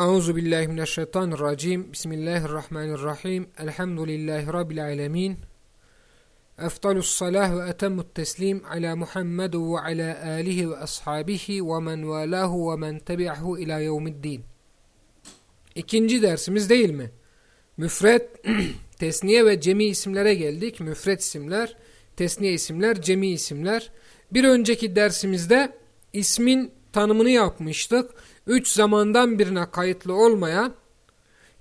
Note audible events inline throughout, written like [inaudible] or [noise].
Euzu billahi mineşşeytanirracim. Bismillahirrahmanirrahim. Elhamdülillahi rabbil alamin. Efdalus salah ve etemmut teslim ala Muhammed ve ala alihi ve ashabihi ve men valahu ve men tebi'ahu ila yevmiddin. İkinci dersimiz değil mi? Müfret, [clears throat] tesniye ve cemi isimlere geldik. Müfret isimler, tesniye isimler, cemi isimler. Bir önceki dersimizde ismin tanımını yapmıştık. Üç zamandan birine kayıtlı olmayan,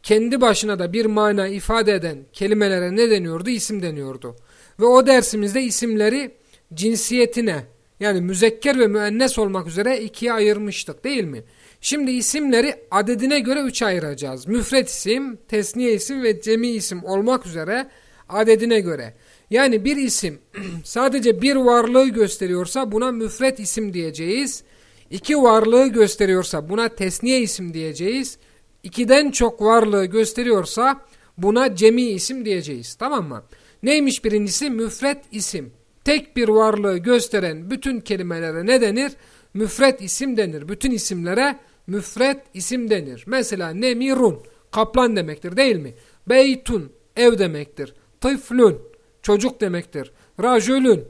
kendi başına da bir mana ifade eden kelimelere ne deniyordu? İsim deniyordu. Ve o dersimizde isimleri cinsiyetine yani müzekker ve müennes olmak üzere ikiye ayırmıştık değil mi? Şimdi isimleri adedine göre üçe ayıracağız. Müfret isim, tesniye isim ve cemi isim olmak üzere adedine göre. Yani bir isim [clears throat] sadece bir varlığı gösteriyorsa buna müfret isim diyeceğiz. İki varlığı gösteriyorsa buna tesniye isim diyeceğiz. İkiden çok varlığı gösteriyorsa buna cemi isim diyeceğiz. Tamam mı? Neymiş birincisi? Müfret isim. Tek bir varlığı gösteren bütün kelimelere ne denir? Müfret isim denir. Bütün isimlere müfret isim denir. Mesela nemirun, kaplan demektir değil mi? Beytun, ev demektir. Tıflun, çocuk demektir. Rajulun,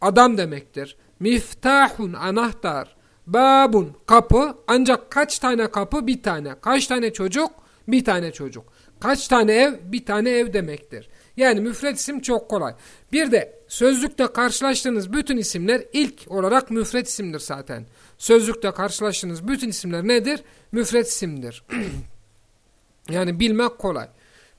adam demektir. Miftahun, anahtar. Babun, kapı. Ancak kaç tane kapı? Bir tane. Kaç tane çocuk? Bir tane çocuk. Kaç tane ev? Bir tane ev demektir. Yani müfret isim çok kolay. Bir de sözlükte karşılaştığınız bütün isimler ilk olarak müfret isimdir zaten. Sözlükte karşılaştığınız bütün isimler nedir? Müfret isimdir. [clears throat] yani bilmek kolay.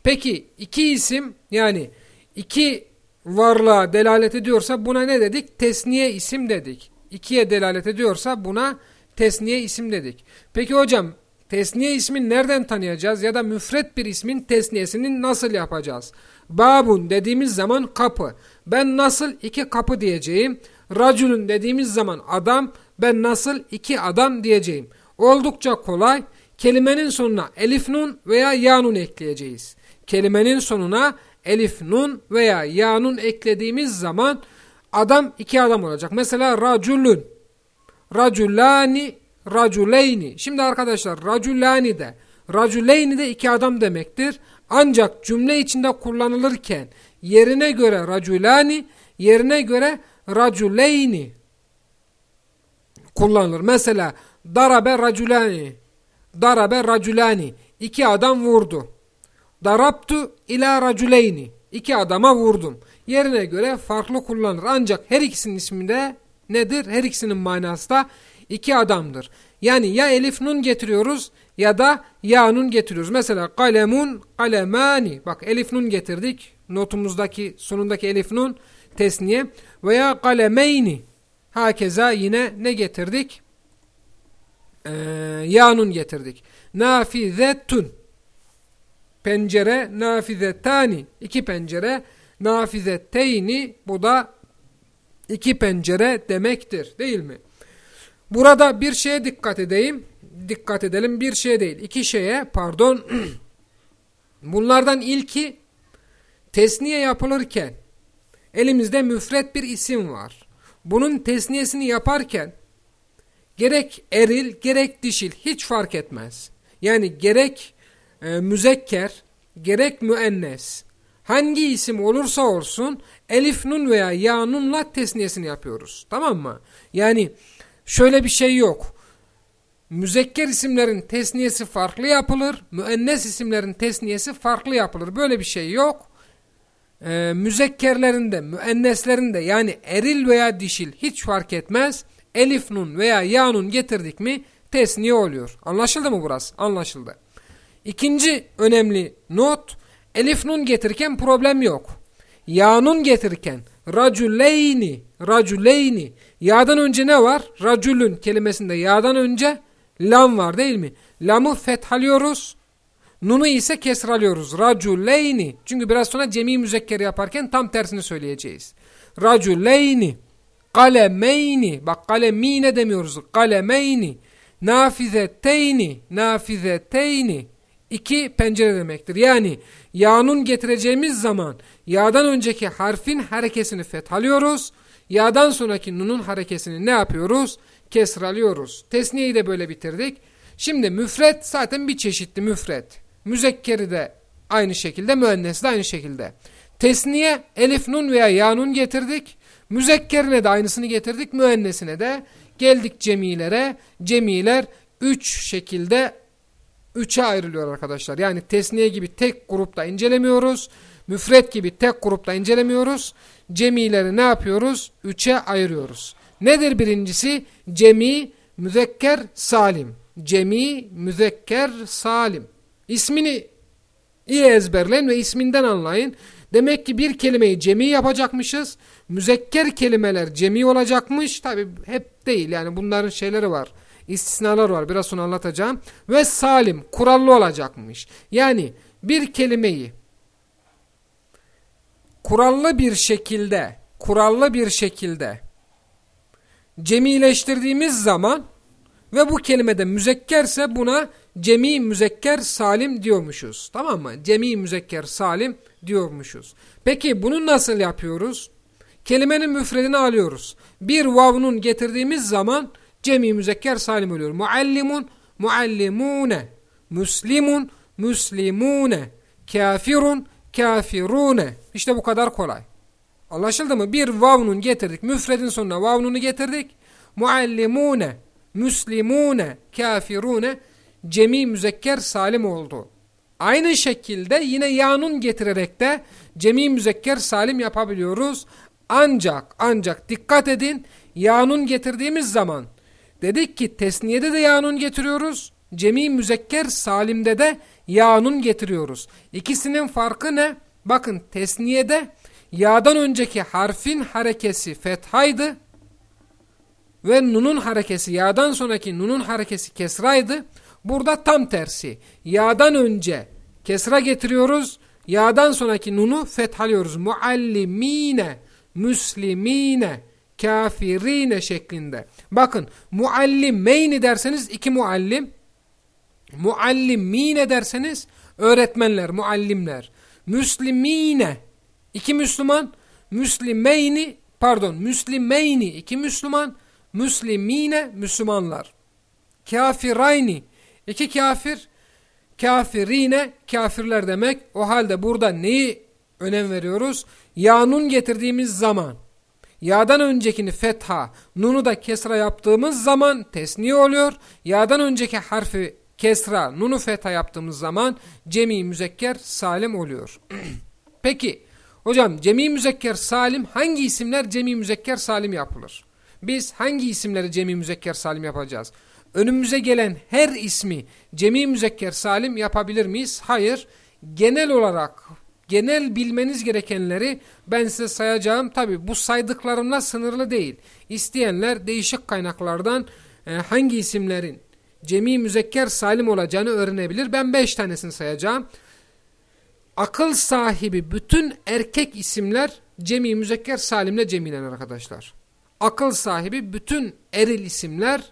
Peki iki isim yani iki varlığa delalet ediyorsa buna ne dedik? Tesniye isim dedik. İkiye delalet ediyorsa buna tesniye isim dedik. Peki hocam tesniye ismin nereden tanıyacağız ya da müfret bir ismin tesniyesini nasıl yapacağız? Babun dediğimiz zaman kapı. Ben nasıl iki kapı diyeceğim? Raculun dediğimiz zaman adam. Ben nasıl iki adam diyeceğim? Oldukça kolay. Kelimenin sonuna elif nun veya ya nun ekleyeceğiz. Kelimenin sonuna elif nun veya ya nun eklediğimiz zaman adam iki adam olacak. Mesela raculun, raculani, raculeyni. Şimdi arkadaşlar raculani de, raculeyni de iki adam demektir. Ancak cümle içinde kullanılırken yerine göre raculani, yerine göre raculeyni kullanılır. Mesela darabe raculani, darabe raculani. iki adam vurdu. Daraptu ila raculeyni. iki adama vurdum. Yerine göre farklı kullanılır. Ancak her ikisinin isminde nedir? Her ikisinin manası da iki adamdır. Yani ya elif nun getiriyoruz ya da ya nun getiriyoruz. Mesela kalemun, kalemani. Bak elif nun getirdik. Notumuzdaki sonundaki elif nun tesniye. Veya kalemeyni. Hakeza yine ne getirdik? Ee, ya nun getirdik. Nafizetun. Pencere, nafizetani. iki pencere. Nafizetteyni. Bu da iki pencere demektir. Değil mi? Burada bir şeye dikkat edeyim. Dikkat edelim. Bir şey değil. iki şeye pardon. [clears throat] Bunlardan ilki tesniye yapılırken elimizde müfret bir isim var. Bunun tesniyesini yaparken gerek eril gerek dişil hiç fark etmez. Yani gerek e, müzekker gerek müennes hangi isim olursa olsun elif nun veya ya nunla tesniyesini yapıyoruz. Tamam mı? Yani şöyle bir şey yok. Müzekker isimlerin tesniyesi farklı yapılır. Müennes isimlerin tesniyesi farklı yapılır. Böyle bir şey yok. Ee, müzekkerlerinde, müenneslerinde yani eril veya dişil hiç fark etmez. Elif nun veya ya nun getirdik mi tesniye oluyor. Anlaşıldı mı burası? Anlaşıldı. İkinci önemli not elif nun getirirken problem yok. Ya nun getirirken raculeyni, raculeyni ya'dan önce ne var? Raculün kelimesinde ya'dan önce lam var değil mi? Lamı fethalıyoruz. Nunu ise kesralıyoruz. Raculeyni. Çünkü biraz sonra cemi müzekkeri yaparken tam tersini söyleyeceğiz. Raculeyni. Kalemeyni. Bak kalemine demiyoruz. Kalemeyni. Nafizeteyni. Nafizeteyni. İki pencere demektir. Yani yağnun getireceğimiz zaman yağdan önceki harfin harekesini fethalıyoruz. Yağdan sonraki nunun harekesini ne yapıyoruz? Kesralıyoruz. Tesniyeyi de böyle bitirdik. Şimdi müfret zaten bir çeşitli müfret. Müzekkeri de aynı şekilde, müennes de aynı şekilde. Tesniye elif nun veya ya nun getirdik. Müzekkerine de aynısını getirdik. Müennesine de geldik cemilere. Cemiler üç şekilde üçe ayrılıyor arkadaşlar. Yani tesniye gibi tek grupta incelemiyoruz. Müfret gibi tek grupta incelemiyoruz. Cemileri ne yapıyoruz? Üçe ayırıyoruz. Nedir birincisi? Cemi, müzekker, salim. Cemi, müzekker, salim. İsmini iyi ezberleyin ve isminden anlayın. Demek ki bir kelimeyi cemi yapacakmışız. Müzekker kelimeler cemi olacakmış. Tabi hep değil yani bunların şeyleri var. İstisnalar var biraz sonra anlatacağım. Ve salim kurallı olacakmış. Yani bir kelimeyi kurallı bir şekilde kurallı bir şekilde cemileştirdiğimiz zaman ve bu kelimede müzekkerse buna cemi müzekker salim diyormuşuz. Tamam mı? Cemi müzekker salim diyormuşuz. Peki bunu nasıl yapıyoruz? Kelimenin müfredini alıyoruz. Bir vavnun getirdiğimiz zaman cemi müzekker salim oluyor. Muallimun, muallimune, muslimun, muslimune, kafirun, kafirune. İşte bu kadar kolay. Anlaşıldı mı? Bir vavnun getirdik. Müfredin sonuna vavnunu getirdik. Muallimune, muslimune, kafirune cemi müzekker salim oldu. Aynı şekilde yine yanun getirerek de cemi müzekker salim yapabiliyoruz. Ancak ancak dikkat edin yanun getirdiğimiz zaman dedik ki tesniyede de yanun getiriyoruz. Cemi müzekker salimde de yanun getiriyoruz. İkisinin farkı ne? Bakın tesniyede ya'dan önceki harfin harekesi fethaydı ve nunun harekesi ya'dan sonraki nunun harekesi kesraydı. Burada tam tersi. Ya'dan önce kesra getiriyoruz. Ya'dan sonraki nunu fethalıyoruz. Muallimine, müslimine, kafirine şeklinde. Bakın muallimeyni derseniz iki muallim. Muallimine derseniz öğretmenler, muallimler. Müslimine iki Müslüman. Müslimeyni pardon müslimeyni iki Müslüman. Müslimine Müslümanlar. Kafirayni İki kafir, kafirine kafirler demek. O halde burada neyi önem veriyoruz? Ya'nun getirdiğimiz zaman, ya'dan öncekini fetha, nunu da kesra yaptığımız zaman tesniye oluyor. Ya'dan önceki harfi kesra, nunu fetha yaptığımız zaman cemi müzekker salim oluyor. [clears throat] Peki, hocam cemi müzekker salim hangi isimler cemi müzekker salim yapılır? Biz hangi isimleri cemi müzekker salim yapacağız? önümüze gelen her ismi cemi müzekker salim yapabilir miyiz? Hayır. Genel olarak genel bilmeniz gerekenleri ben size sayacağım. Tabi bu saydıklarımla sınırlı değil. İsteyenler değişik kaynaklardan e, hangi isimlerin cemi müzekker salim olacağını öğrenebilir. Ben beş tanesini sayacağım. Akıl sahibi bütün erkek isimler cemi müzekker salimle cemilenir arkadaşlar. Akıl sahibi bütün eril isimler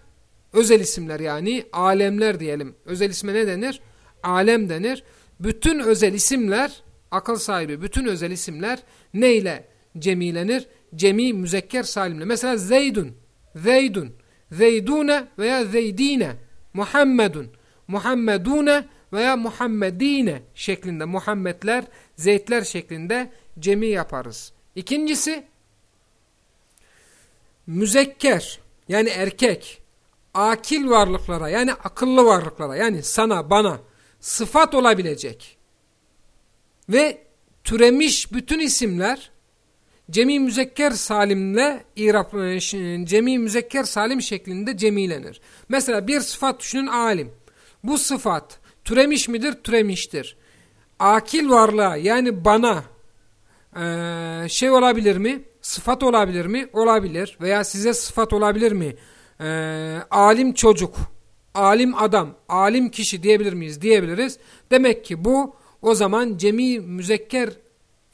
özel isimler yani alemler diyelim. Özel isme ne denir? Alem denir. Bütün özel isimler, akıl sahibi bütün özel isimler neyle cemilenir? Cemi müzekker salimle. Mesela Zeydun, Zeydun, Zeydune veya Zeydine, Muhammedun, Muhammedune veya Muhammedine şeklinde Muhammedler, Zeydler şeklinde cemi yaparız. İkincisi müzekker yani erkek akil varlıklara yani akıllı varlıklara yani sana bana sıfat olabilecek ve türemiş bütün isimler cemi müzekker salimle irap, e, cemi müzekker salim şeklinde cemilenir. Mesela bir sıfat düşünün alim. Bu sıfat türemiş midir? Türemiştir. Akil varlığa yani bana e, şey olabilir mi? Sıfat olabilir mi? Olabilir. Veya size sıfat olabilir mi? e, alim çocuk, alim adam, alim kişi diyebilir miyiz? Diyebiliriz. Demek ki bu o zaman cemi müzekker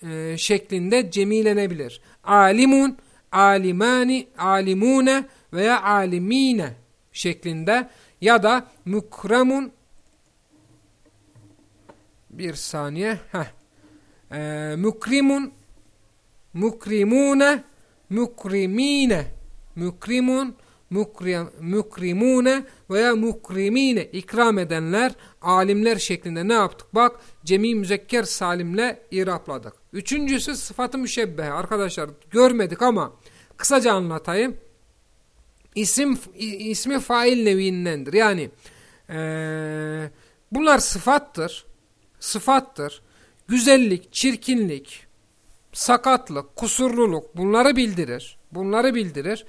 e, şeklinde cemilenebilir. Alimun, alimani, alimune veya alimine şeklinde ya da mukremun bir saniye heh. Ee, mukrimun mukrimune mukrimine mukrimun mukrimune veya mukrimine ikram edenler, alimler şeklinde ne yaptık? Bak cemi müzekker salimle irapladık. Üçüncüsü sıfatı müşebbehe. Arkadaşlar görmedik ama kısaca anlatayım. İsim, ismi fail nevindendir. Yani ee, bunlar sıfattır. Sıfattır. Güzellik, çirkinlik, sakatlık, kusurluluk bunları bildirir. Bunları bildirir.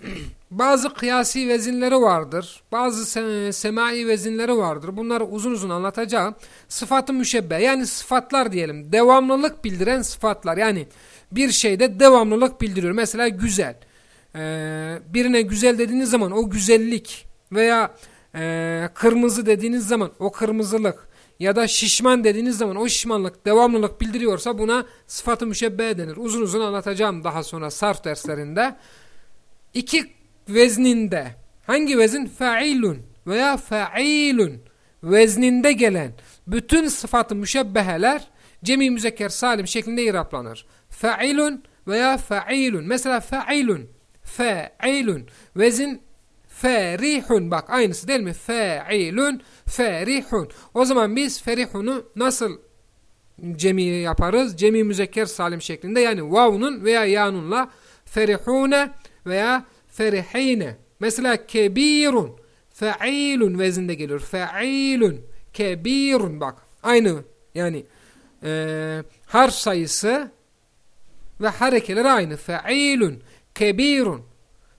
[clears throat] bazı kıyasi vezinleri vardır. Bazı se semai vezinleri vardır. Bunları uzun uzun anlatacağım. Sıfatı müşebbe yani sıfatlar diyelim. Devamlılık bildiren sıfatlar. Yani bir şeyde devamlılık bildiriyor. Mesela güzel. Ee, birine güzel dediğiniz zaman o güzellik veya e, kırmızı dediğiniz zaman o kırmızılık ya da şişman dediğiniz zaman o şişmanlık devamlılık bildiriyorsa buna sıfatı müşebbe denir. Uzun uzun anlatacağım daha sonra sarf derslerinde. İki vezninde hangi vezin? Fa'ilun veya fa'ilun vezninde gelen bütün sıfatı müşebbeheler cemi müzekker salim şeklinde iraplanır. Fa'ilun veya fa'ilun. Mesela fa'ilun, fa'ilun. Vezin ferihun. Bak aynısı değil mi? Fa'ilun, ferihun. O zaman biz ferihunu nasıl cemi yaparız? Cemi müzekker salim şeklinde yani vavunun veya yanunla ferihune veya ferihine. Mesela kebirun, fe'ilun vezinde geliyor. Fe'ilun, kebirun bak. Aynı yani e, harf sayısı ve harekeleri aynı. Fe'ilun, kebirun.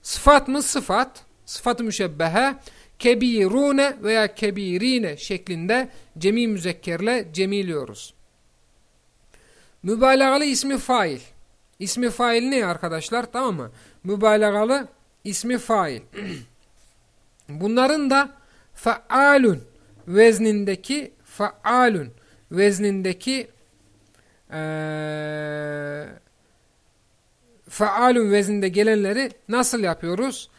Sıfat mı? Sıfat. Sıfat-ı müşebbehe. Kebirune veya kebirine şeklinde cemi müzekkerle cemiliyoruz. Mübalağalı ismi fail. İsmi fail ne arkadaşlar? Tamam mı? Mübalağalı ismi fail. Bunların da faalun veznindeki faalun veznindeki ee, faalun vezninde gelenleri nasıl yapıyoruz?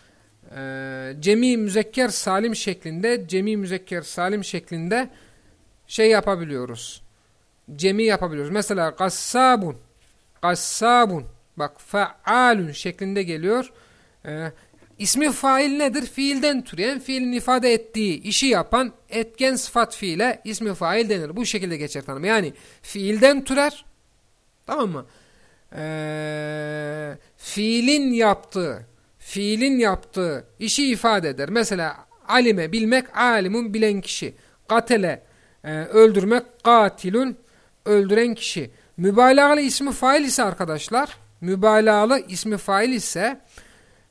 Ee, cemi müzekker salim şeklinde cemi müzekker salim şeklinde şey yapabiliyoruz. Cemi yapabiliyoruz. Mesela gassabun gassabun bak faalun şeklinde geliyor. Ee, ismi fail nedir? Fiilden türeyen, fiilin ifade ettiği işi yapan etken sıfat fiile ismi fail denir. Bu şekilde geçer tanım. Yani fiilden türer. Tamam mı? Ee, fiilin yaptığı, fiilin yaptığı işi ifade eder. Mesela alime bilmek, alimun bilen kişi. Katele e, öldürmek, katilun öldüren kişi. Mübalağalı ismi fail ise arkadaşlar, mübalağalı ismi fail ise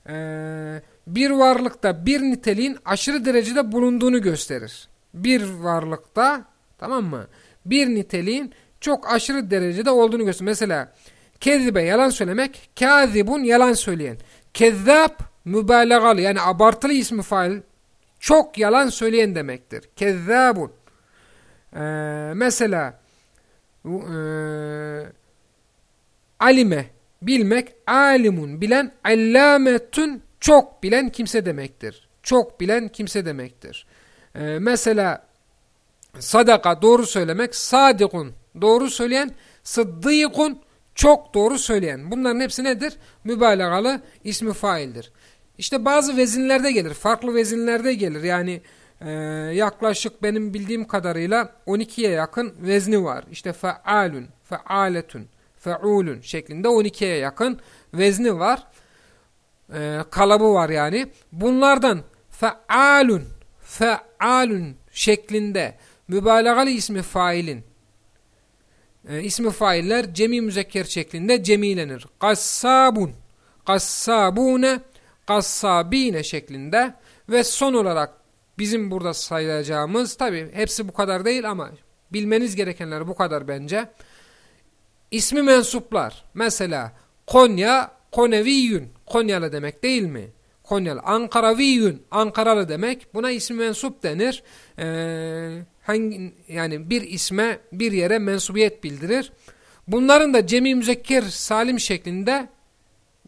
e, bir varlıkta bir niteliğin aşırı derecede bulunduğunu gösterir. Bir varlıkta tamam mı? Bir niteliğin çok aşırı derecede olduğunu gösterir. Mesela kezibe yalan söylemek, kazibun yalan söyleyen. Kezzab mübalağalı yani abartılı ismi fail çok yalan söyleyen demektir. Kezzabun. Ee, mesela e, alime bilmek alimun bilen allametun çok bilen kimse demektir. Çok bilen kimse demektir. Ee, mesela sadaka doğru söylemek sadikun doğru söyleyen sıddîkun çok doğru söyleyen. Bunların hepsi nedir? Mübalağalı ismi faildir. İşte bazı vezinlerde gelir. Farklı vezinlerde gelir. Yani e, yaklaşık benim bildiğim kadarıyla 12'ye yakın vezni var. İşte faalun, faaletun, feulun şeklinde 12'ye yakın vezni var. E, kalıbı var yani. Bunlardan faalun, faalun şeklinde mübalağalı ismi failin e, ismi failler cemi müzekker şeklinde cemilenir. Kassabun, kassabune, kassabine şeklinde ve son olarak bizim burada sayacağımız tabi hepsi bu kadar değil ama bilmeniz gerekenler bu kadar bence. İsmi mensuplar mesela Konya, Koneviyün, Konyalı demek değil mi? Konyalı, Ankaraviyün, Ankaralı demek buna ismi mensup denir. Ee, hangi yani bir isme bir yere mensubiyet bildirir. Bunların da cemi müzekker salim şeklinde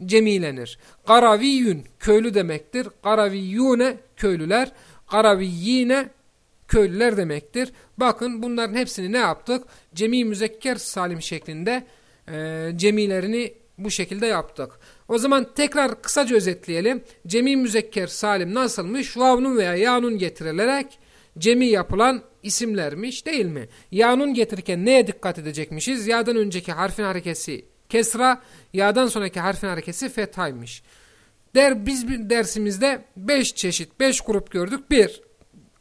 cemilenir. Karaviyün köylü demektir. Karaviyyune köylüler. Karaviyyine köylüler demektir. Bakın bunların hepsini ne yaptık? Cemi müzekker salim şeklinde e, cemilerini Bu şekilde yaptık. O zaman tekrar kısaca özetleyelim. Cemi müzekker salim nasılmış? Vavnun veya yanun getirilerek cemi yapılan isimlermiş değil mi? Yanun getirirken neye dikkat edecekmişiz? Ya'dan önceki harfin harekesi kesra, ya'dan sonraki harfin harekesi fethaymış. Der, biz dersimizde 5 çeşit, 5 grup gördük. 1.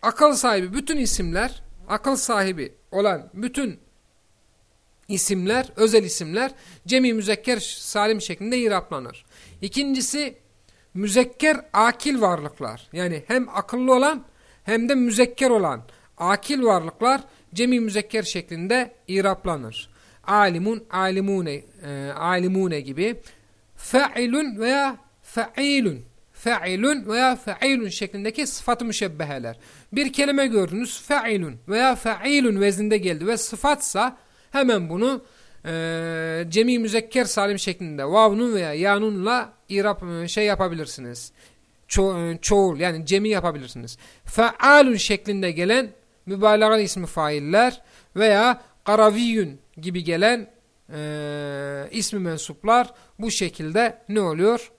Akıl sahibi bütün isimler, akıl sahibi olan bütün isimler, özel isimler cemi müzekker salim şeklinde iraplanır. İkincisi müzekker akil varlıklar. Yani hem akıllı olan hem de müzekker olan akil varlıklar cemi müzekker şeklinde iraplanır. Alimun, alimune, e, alimune gibi. Fa'ilun veya fa'ilun. Fa'ilun veya fa'ilun şeklindeki sıfat-ı müşebbeheler. Bir kelime gördünüz fa'ilun veya fa'ilun vezninde geldi ve sıfatsa hemen bunu e, cemi müzekker salim şeklinde vavnun veya yanunla irap, şey yapabilirsiniz. Ço çoğul yani cemi yapabilirsiniz. Fa'alun şeklinde gelen mübalağa ismi failler veya karaviyun gibi gelen e, ismi mensuplar bu şekilde ne oluyor?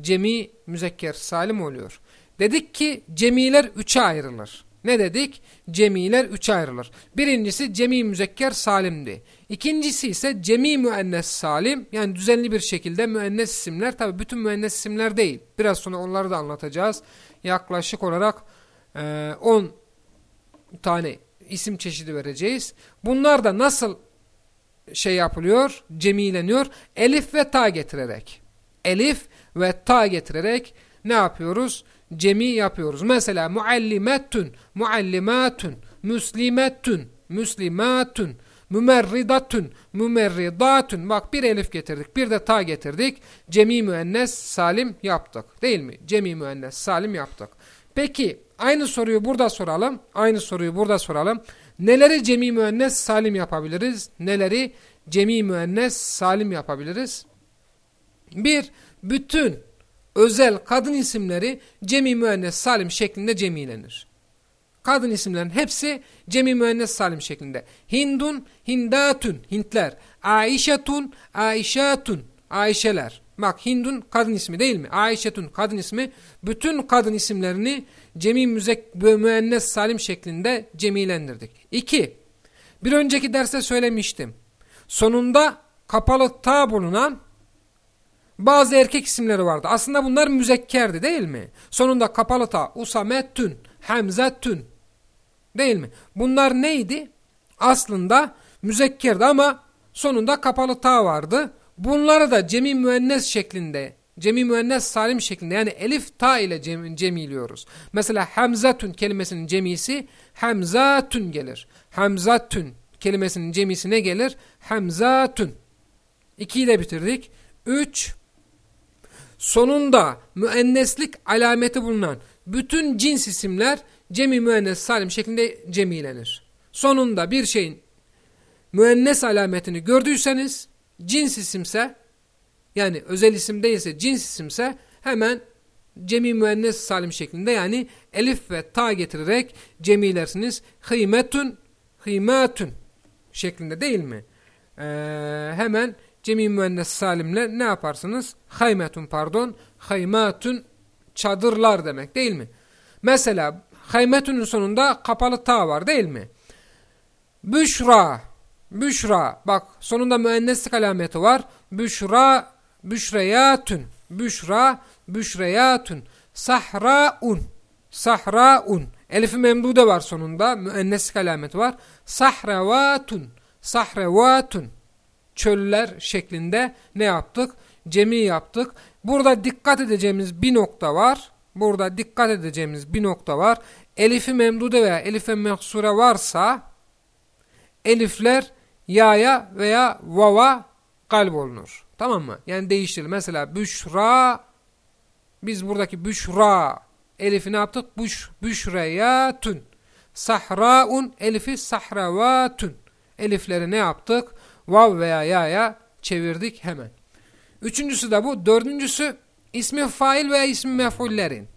Cemi müzekker salim oluyor. Dedik ki cemiler üçe ayrılır. Ne dedik? Cemiler üçe ayrılır. Birincisi cemi müzekker salimdi. İkincisi ise cemi müennes salim. Yani düzenli bir şekilde müennes isimler. Tabi bütün müennes isimler değil. Biraz sonra onları da anlatacağız. Yaklaşık olarak 10 e, tane isim çeşidi vereceğiz. Bunlar da nasıl şey yapılıyor? Cemileniyor. Elif ve ta getirerek. Elif ve ta getirerek ne yapıyoruz? Cemi yapıyoruz. Mesela muallimetun, muallimatun, müslimetun, müslimatun, mümerridatun, mümerridatun. Bak bir elif getirdik, bir de ta getirdik. Cemi müennes salim yaptık. Değil mi? Cemi müennes salim yaptık. Peki aynı soruyu burada soralım. Aynı soruyu burada soralım. Neleri cemi müennes salim yapabiliriz? Neleri cemi müennes salim yapabiliriz? Bir, bütün özel kadın isimleri cemi müennes salim şeklinde cemilenir. Kadın isimlerin hepsi cemi müennes salim şeklinde. Hindun, hindatun, Hintler. Aişetun, aişatun, Ayşeler. Bak Hindun kadın ismi değil mi? Ayşetun kadın ismi. Bütün kadın isimlerini cemi müzek müennes salim şeklinde cemilendirdik. İki, bir önceki derste söylemiştim. Sonunda kapalı ta bulunan bazı erkek isimleri vardı. Aslında bunlar müzekkerdi değil mi? Sonunda kapalı ta, usamettün, hemzettün değil mi? Bunlar neydi? Aslında müzekkerdi ama sonunda kapalı ta vardı. Bunları da cemi müennes şeklinde, cemi müennes salim şeklinde yani elif ta ile cem, cemiliyoruz. Mesela hamzatun kelimesinin cemisi hamzatun gelir. Hamzatun kelimesinin cemisi ne gelir? Hamzatun. İkiyi de bitirdik. Üç, sonunda müenneslik alameti bulunan bütün cins isimler cemi müennes salim şeklinde cemilenir. Sonunda bir şeyin müennes alametini gördüyseniz cins isimse yani özel isim değilse cins isimse hemen cemi müennes salim şeklinde yani elif ve ta getirerek cemilersiniz. Hıymetun, hıymatun şeklinde değil mi? Ee, hemen cemi müennes salimle ne yaparsınız? Haymetun pardon, haymatun çadırlar demek değil mi? Mesela haymetunun sonunda kapalı ta var değil mi? Büşra Büşra bak sonunda müenneslik alameti var. Büşra büşreyatun. Büşra büşreyatun. Sahraun. Sahraun. Elif-i memdude var sonunda. Müenneslik alameti var. Sahrevatun. Sahrevatun. Çöller şeklinde ne yaptık? Cemi yaptık. Burada dikkat edeceğimiz bir nokta var. Burada dikkat edeceğimiz bir nokta var. Elif-i memdude veya elif-i mehsure varsa elifler ya'ya veya vava kalp olunur. Tamam mı? Yani değiştirilir. Mesela büşra biz buradaki büşra elifi ne yaptık? Büş, büşreyatun. Sahraun elifi sahravatun. Elifleri ne yaptık? Vav veya ya'ya çevirdik hemen. Üçüncüsü de bu. Dördüncüsü ismi fail veya ismi mef'ullerin.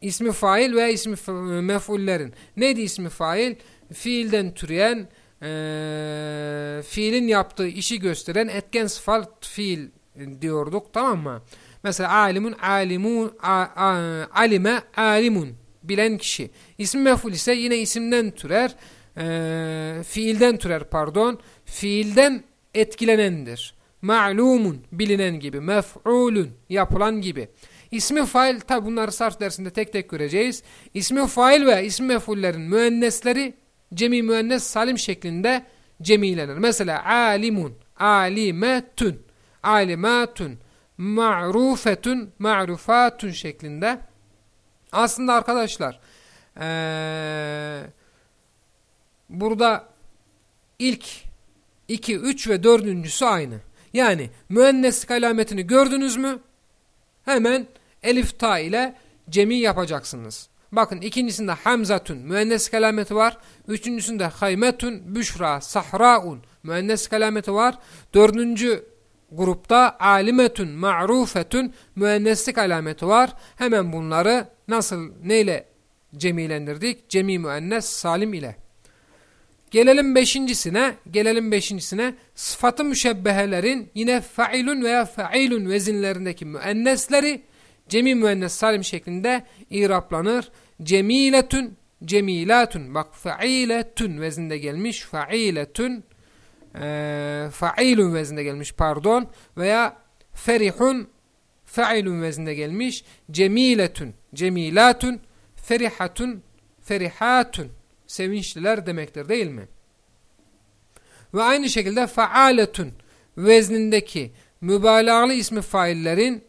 İsmi fail veya ismi mef'ullerin. Neydi ismi fail? Fiilden türeyen, e, fiilin yaptığı işi gösteren etken sıfat fiil diyorduk tamam mı? Mesela alimun alimun a, a, alime alimun bilen kişi. İsim mef'ul ise yine isimden türer. E, fiilden türer pardon. Fiilden etkilenendir. Ma'lumun bilinen gibi. Mef'ulun yapılan gibi. İsmi fail tabi bunları sarf dersinde tek tek göreceğiz. İsmi fail ve ismi mef'ullerin müennesleri cemi müennes salim şeklinde cemilenir. Mesela alimun, alimetun, alimatun, ma'rufetun, ma'rufatun şeklinde. Aslında arkadaşlar ee, burada ilk 2, 3 ve dördüncüsü aynı. Yani müenneslik alametini gördünüz mü? Hemen elif ta ile cemi yapacaksınız. Bakın ikincisinde hamzatun müennes kelameti var. Üçüncüsünde haymetun, büşra, sahraun müennes kelameti var. Dördüncü grupta alimetun, ma'rufetun müenneslik alameti var. Hemen bunları nasıl neyle cemilendirdik? Cemi müennes salim ile. Gelelim beşincisine, gelelim beşincisine. Sıfatı müşebbehelerin yine failun veya failun vezinlerindeki müennesleri cemi müennes salim şeklinde iraplanır. Cemiletun, cemilatun. Bak failetun vezinde gelmiş. Failetun, e, failun vezinde gelmiş pardon. Veya ferihun, failun vezinde gelmiş. Cemiletun, cemilatun, ferihatun, ferihatun. Sevinçliler demektir değil mi? Ve aynı şekilde faaletun veznindeki mübalağalı ismi faillerin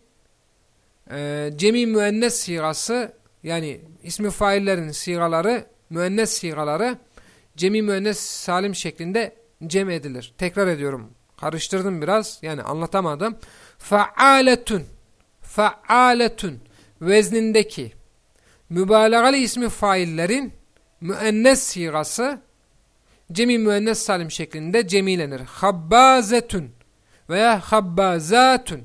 e, cemi müennes sigası yani ismi faillerin sigaları müennes sigaları cemi müennes salim şeklinde cem edilir. Tekrar ediyorum. Karıştırdım biraz. Yani anlatamadım. Faaletun faaletun veznindeki mübalağalı ismi faillerin müennes sigası cemi müennes salim şeklinde cemilenir. Habbazetun veya habbazatun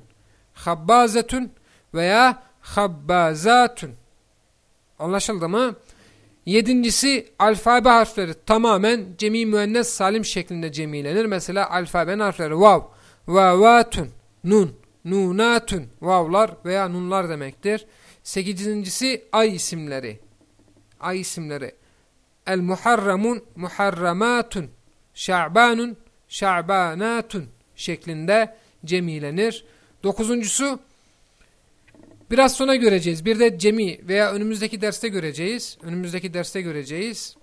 habbazetun veya habbazatun Anlaşıldı mı? Yedincisi alfabe harfleri tamamen cemi müennes salim şeklinde cemilenir. Mesela alfabenin harfleri vav, vavatun, nun, nunatun, vavlar veya nunlar demektir. Sekizincisi ay isimleri. Ay isimleri. El muharramun, muharramatun, şa'banun, şa'banatun şeklinde cemilenir. Dokuzuncusu Biraz sonra göreceğiz. Bir de cemi veya önümüzdeki derste göreceğiz. Önümüzdeki derste göreceğiz.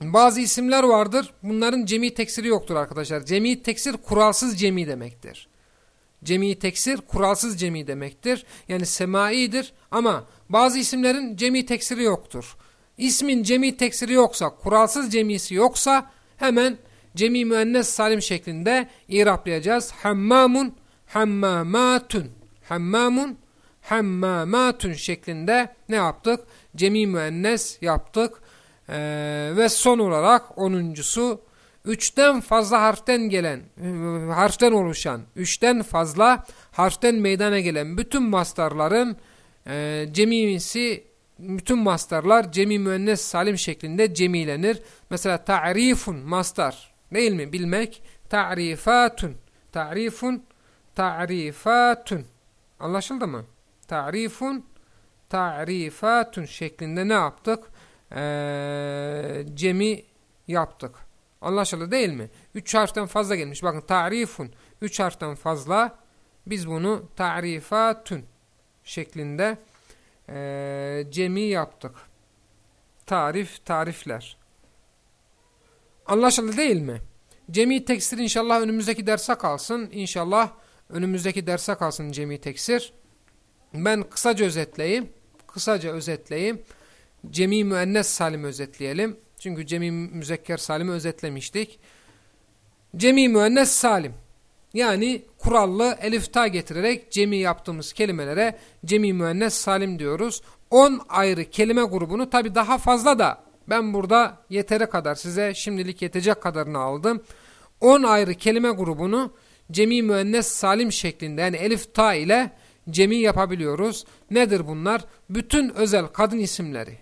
Bazı isimler vardır. Bunların cemi teksiri yoktur arkadaşlar. Cemi teksir kuralsız cemi demektir. Cemi teksir kuralsız cemi demektir. Yani semaidir ama bazı isimlerin cemi teksiri yoktur. İsmin cemi teksiri yoksa, kuralsız cemisi yoksa hemen cemi müennes salim şeklinde iraplayacağız. Hammamun, hammamatun. Hammamun, hammamatun şeklinde ne yaptık? Cemi müennes yaptık. Ee, ve son olarak onuncusu üçten fazla harften gelen, harften oluşan, üçten fazla harften meydana gelen bütün mastarların e, cemisi, bütün mastarlar cemi müennes salim şeklinde cemilenir. Mesela ta'rifun mastar değil mi? Bilmek. Ta'rifatun. Ta'rifun. Ta'rifatun. Anlaşıldı mı? ta'rifun ta'rifatun şeklinde ne yaptık? Ee, cemi yaptık. Anlaşıldı değil mi? Üç harften fazla gelmiş. Bakın ta'rifun. Üç harften fazla. Biz bunu ta'rifatun şeklinde e, cemi yaptık. Tarif, tarifler. Anlaşıldı değil mi? Cemi teksir inşallah önümüzdeki derse kalsın. İnşallah önümüzdeki derse kalsın cemi teksir. Ben kısaca özetleyeyim. Kısaca özetleyeyim. Cemi müennes salim özetleyelim. Çünkü cemi müzekker salimi özetlemiştik. Cemi müennes salim. Yani kurallı elif ta getirerek cemi yaptığımız kelimelere cemi müennes salim diyoruz. 10 ayrı kelime grubunu tabi daha fazla da ben burada yeteri kadar size şimdilik yetecek kadarını aldım. 10 ayrı kelime grubunu cemi müennes salim şeklinde yani elif ta ile cemi yapabiliyoruz. Nedir bunlar? Bütün özel kadın isimleri.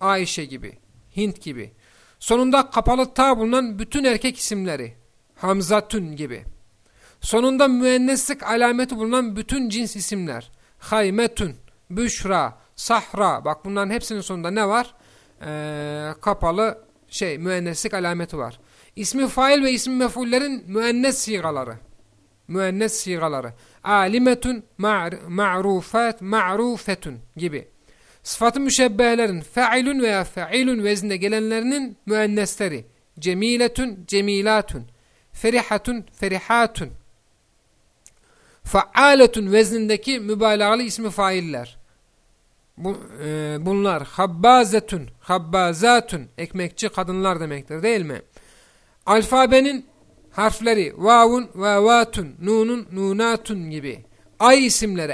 Ayşe gibi, Hint gibi, Sonunda kapalı ta bulunan bütün erkek isimleri. Hamzatun gibi. Sonunda müenneslik alameti bulunan bütün cins isimler. Haymetun, Büşra, Sahra. Bak bunların hepsinin sonunda ne var? Ee, kapalı şey müenneslik alameti var. İsmi fail ve ismi mefullerin müennes sigaları. Müennes sigaları. Alimetun, ma'rufat, ma'rufetun gibi. Sıfatı müşebbehelerin fe'ilun veya fe'ilun vezinde gelenlerinin müennesleri. Cemiletun, cemilatun. Ferihatun, ferihatun. Faaletun veznindeki mübalağalı ismi failler. Bu, e, bunlar habbazetun, habbazatun, ekmekçi kadınlar demektir değil mi? Alfabenin harfleri vavun, vavatun, nunun, nunatun gibi. Ay isimleri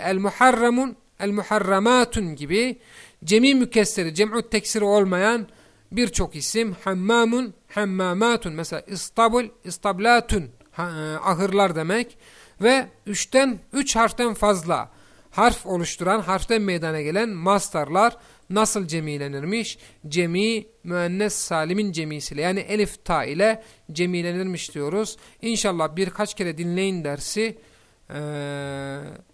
el muharramatun gibi. Cemi mükesseri, cem'u teksiri olmayan birçok isim. Hammamun, hammamatun. Mesela istabul, istablatun. Ha, e, ahırlar demek. Ve üçten, üç harften fazla harf oluşturan, harften meydana gelen mastarlar nasıl cemilenirmiş? Cemi, müennes salimin cemisiyle yani elif ta ile cemilenirmiş diyoruz. İnşallah birkaç kere dinleyin dersi. Ee,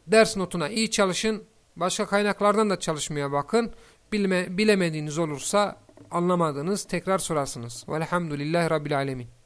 ders notuna iyi çalışın. Başka kaynaklardan da çalışmaya bakın. Bilme, bilemediğiniz olursa anlamadınız tekrar sorarsınız. Velhamdülillahi Rabbil Alemin.